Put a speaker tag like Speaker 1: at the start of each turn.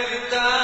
Speaker 1: Yeah.